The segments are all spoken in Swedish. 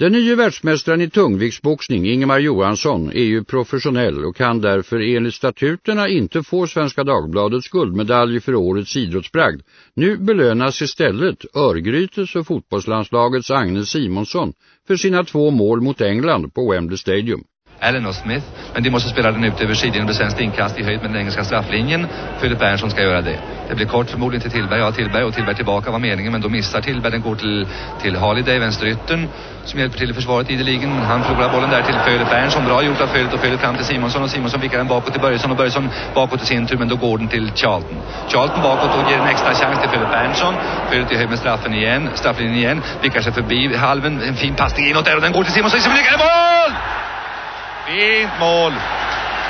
Den nya världsmästaren i tungviktsboxning, Ingemar Johansson, är ju professionell och kan därför enligt statuterna inte få Svenska Dagbladets guldmedalj för årets idrottsbragd. Nu belönas istället Örgrytes och fotbollslandslagets Agnes Simonsson för sina två mål mot England på Wembley Stadium. Allen och Smith. Men de måste spela den ut över sidlinjen med svenskt inkast i höjd med den engelska strafflinjen. Philip Bernsson ska göra det. Det blir kort förmodligen till Tillberg. Ja, Tillberg och Tillberg tillbaka var meningen. Men då missar Tillberg. Den går till, till Haliday, vänsterytten. Som hjälper till i försvaret ideligen. Men han förlorar bollen där till Philip Bernson. Bra gjort av Philip och Philip fram till Simonsson. Och Simonsson vickar den bakåt till Börjesson. Och Börjesson bakåt i sin tur. Men då går den till Charlton. Charlton bakåt och ger en extra chans till Philip Berntsson. Philip i höjd med straffen igen. Strafflinjen igen. Vickar sig förbi halven. En fin passning inåt där. Och den går till Simonsson. Simonsson lyckas mål! Fint mål.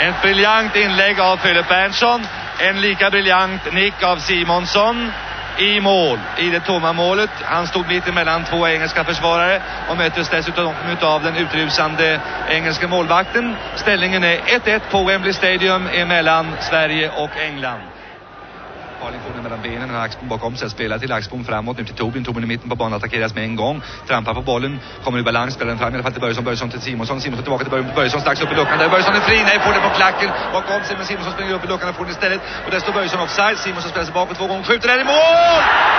Ett briljant inlägg av Philip Berntsson. En lika briljant nick av Simonsson i mål, i det tomma målet. Han stod mitt emellan två engelska försvarare och möttes dessutom av den utrusande engelska målvakten. Ställningen är 1-1 på Wembley Stadium emellan Sverige och England. Carling får den mellan benen, Axbom bakom sig, spelar till Axbom framåt, nu till Tobin, Tobin i mitten på banan, attackeras med en gång, trampar på bollen, kommer i balans, spelar den fram i alla fall till Börjesson, Börjesson till Simonsson, Simonsson tillbaka till Börjesson, Börjesson strax upp i luckan. Där, Börjesson är fri, nej, får den på klacken. Bakom sig, men Simonsson springer upp i luckan och får den istället, och där står Börjesson offside, Simonsson spelar sig bakåt två gånger, skjuter där i mål!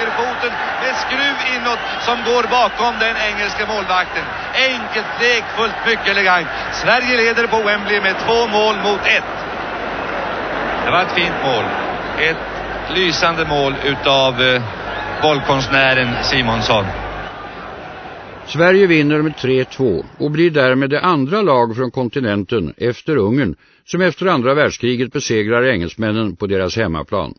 Högerfoten med skruv inåt som går bakom den engelska målvakten. Enkelt, lekfullt, mycket elegant. Sverige leder på Wembley med två mål mot ett. Det var ett fint mål. Ett lysande mål utav eh, bollkonstnären Simonsson. Sverige vinner med 3-2 och blir därmed det andra lag från kontinenten efter Ungern som efter andra världskriget besegrar engelsmännen på deras hemmaplan.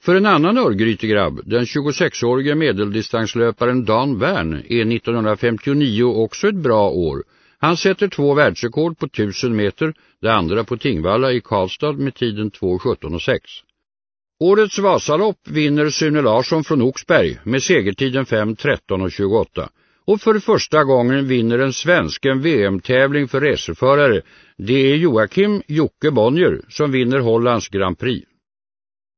För en annan Örgrytegrabb, den 26-årige medeldistanslöparen Dan Wern, är 1959 också ett bra år. Han sätter två världsrekord på 1000 meter, det andra på Tingvalla i Karlstad med tiden 2.17,6. Årets Vasalopp vinner Sune Larsson från Oxberg med segertiden 5.13,28. Och för första gången vinner en svensk en VM-tävling för reseförare. Det är Joakim Jocke Bonnier som vinner Hollands Grand Prix.